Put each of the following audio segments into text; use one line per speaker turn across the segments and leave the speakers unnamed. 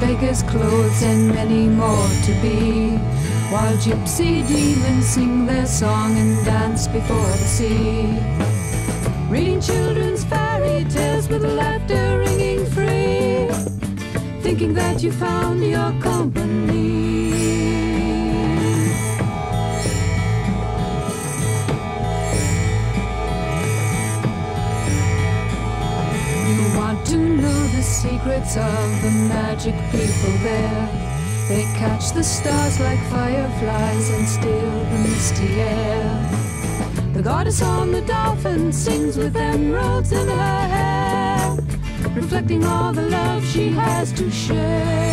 beggars' clothes and many more to be. While gypsy demons sing their song and dance before the sea. Reading children's fairy tales with laughter ringing free. Thinking that you found your want to know the secrets of the magic people there. They catch the stars like fireflies and steal the misty air. The goddess on the dolphin sings with emeralds in her hair, reflecting all the love she has to share.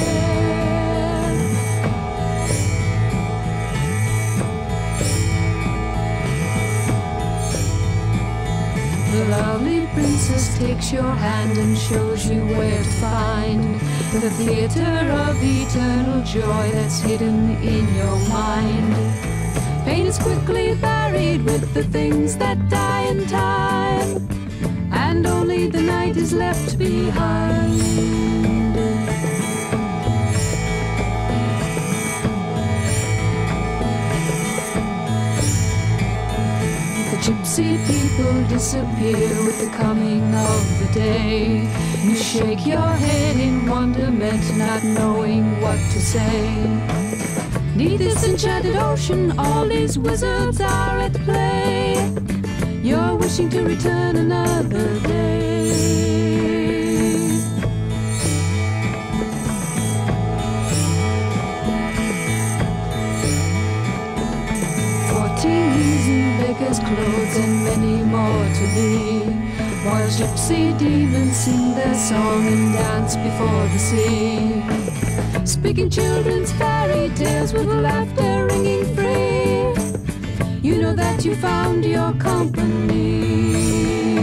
The lovely princess takes your hand and shows you where to find the theater of eternal joy that's hidden in your mind. Pain is quickly buried with the things that die in time, and only the night is left behind. Gypsy people disappear with the coming of the day. You shake your head in wonderment, not knowing what to say. Neath this enchanted ocean, all these wizards are at play. You're wishing to return another day. Beggars' clothes and many more to be. While gypsy demons sing their song and dance before the sea. Speaking children's fairy tales with laughter ringing free. You know that you found your company.